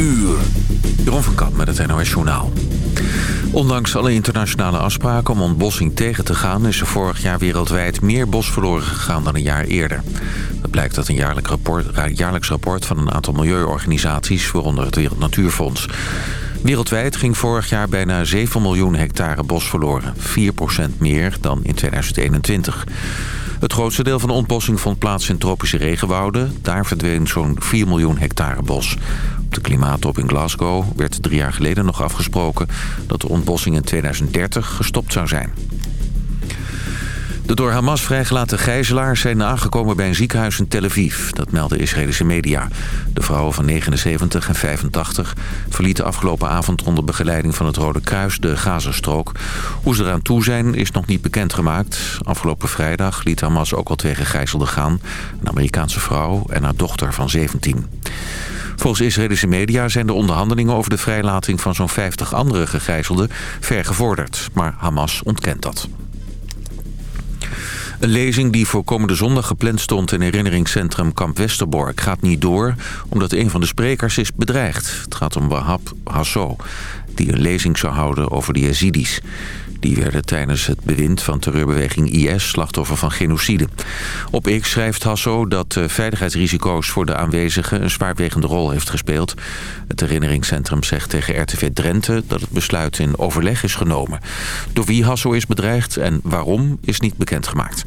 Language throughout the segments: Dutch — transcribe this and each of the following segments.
uur. Jeroen van Kamp met het NOS Journaal. Ondanks alle internationale afspraken om ontbossing tegen te gaan... is er vorig jaar wereldwijd meer bos verloren gegaan dan een jaar eerder. Dat blijkt uit een rapport, jaarlijks rapport van een aantal milieuorganisaties... waaronder het Wereld Natuurfonds. Wereldwijd ging vorig jaar bijna 7 miljoen hectare bos verloren. 4% meer dan in 2021. Het grootste deel van de ontbossing vond plaats in tropische regenwouden. Daar verdween zo'n 4 miljoen hectare bos. Op de klimaattop in Glasgow werd drie jaar geleden nog afgesproken... dat de ontbossing in 2030 gestopt zou zijn. De door Hamas vrijgelaten gijzelaars zijn aangekomen bij een ziekenhuis in Tel Aviv. Dat melden Israëlische media. De vrouwen van 79 en 85 verlieten afgelopen avond onder begeleiding van het Rode Kruis de Gazastrook. Hoe ze eraan toe zijn is nog niet bekendgemaakt. Afgelopen vrijdag liet Hamas ook al twee gegijzelden gaan. Een Amerikaanse vrouw en haar dochter van 17. Volgens Israëlische media zijn de onderhandelingen over de vrijlating van zo'n 50 andere gegijzelden ver gevorderd. Maar Hamas ontkent dat. Een lezing die voor komende zondag gepland stond in herinneringscentrum Kamp Westerbork gaat niet door, omdat een van de sprekers is bedreigd. Het gaat om Wahab Hasso, die een lezing zou houden over de Yazidis. Die werden tijdens het bewind van terreurbeweging IS slachtoffer van genocide. Op X schrijft Hasso dat de veiligheidsrisico's voor de aanwezigen een zwaarwegende rol heeft gespeeld. Het herinneringscentrum zegt tegen RTV Drenthe dat het besluit in overleg is genomen. Door wie Hasso is bedreigd en waarom is niet bekendgemaakt.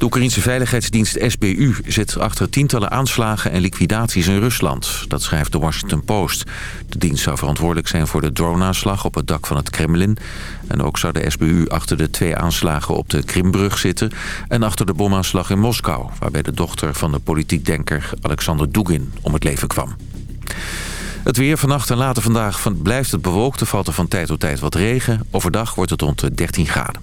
De Oekraïnse veiligheidsdienst SBU zit achter tientallen aanslagen en liquidaties in Rusland. Dat schrijft de Washington Post. De dienst zou verantwoordelijk zijn voor de droneaanslag op het dak van het Kremlin. En ook zou de SBU achter de twee aanslagen op de Krimbrug zitten... en achter de bomaanslag in Moskou... waarbij de dochter van de politiek denker Alexander Dugin om het leven kwam. Het weer vannacht en later vandaag blijft het bewolkt. Er valt er van tijd tot tijd wat regen. Overdag wordt het rond de 13 graden.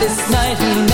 this night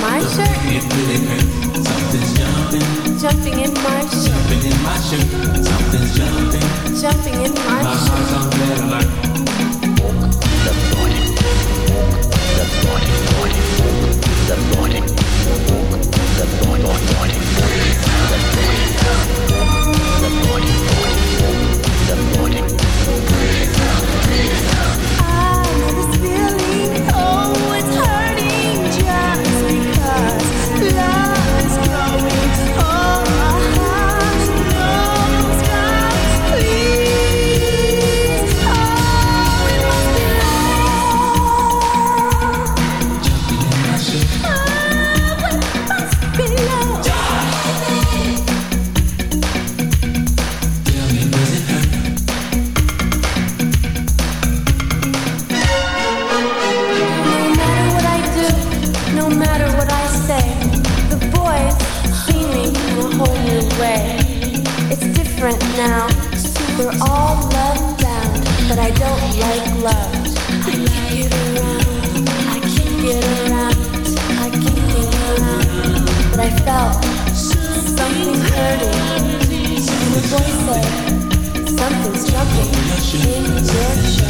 my shirt. It really hurts. Something's jumping. Jumping in my shirt. Jumping in my shirt. Something's jumping. Jumping in my, my shirt. My heart's on red alert. The body. The body. The body. The body. The body. The body. something's jumping in your.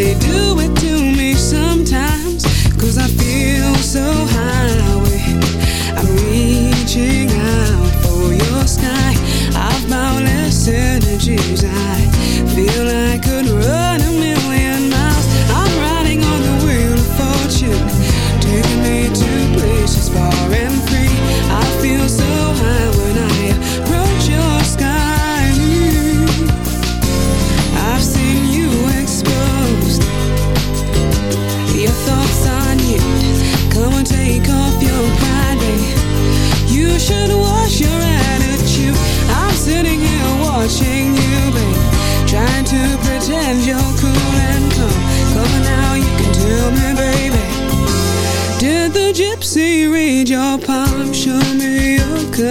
Do it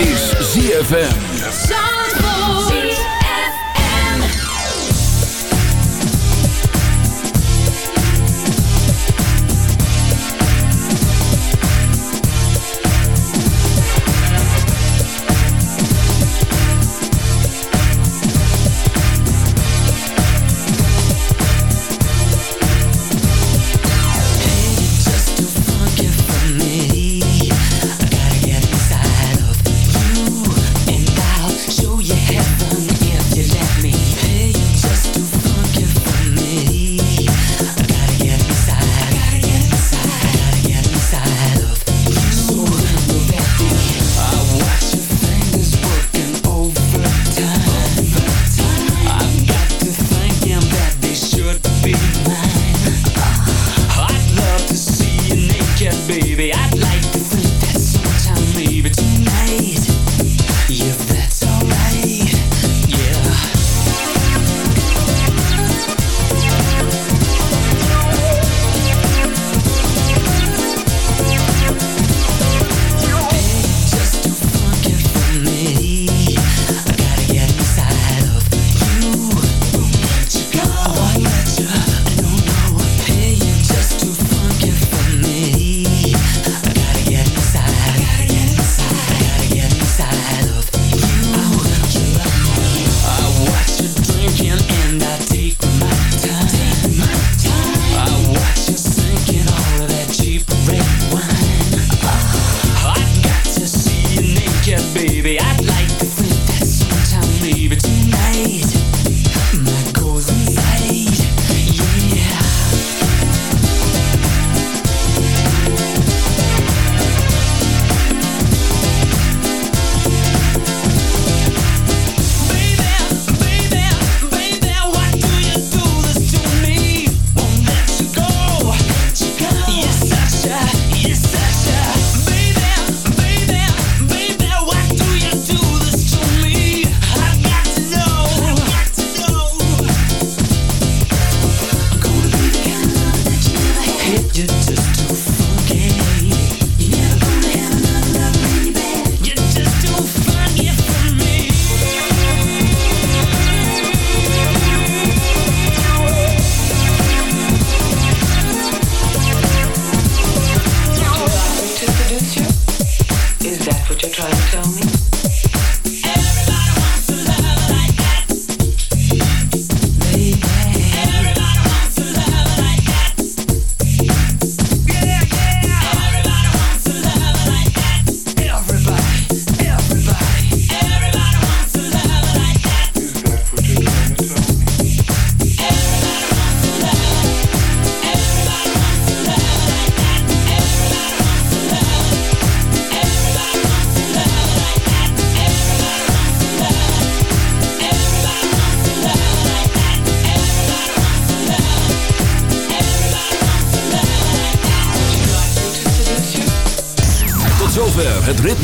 is ZFM.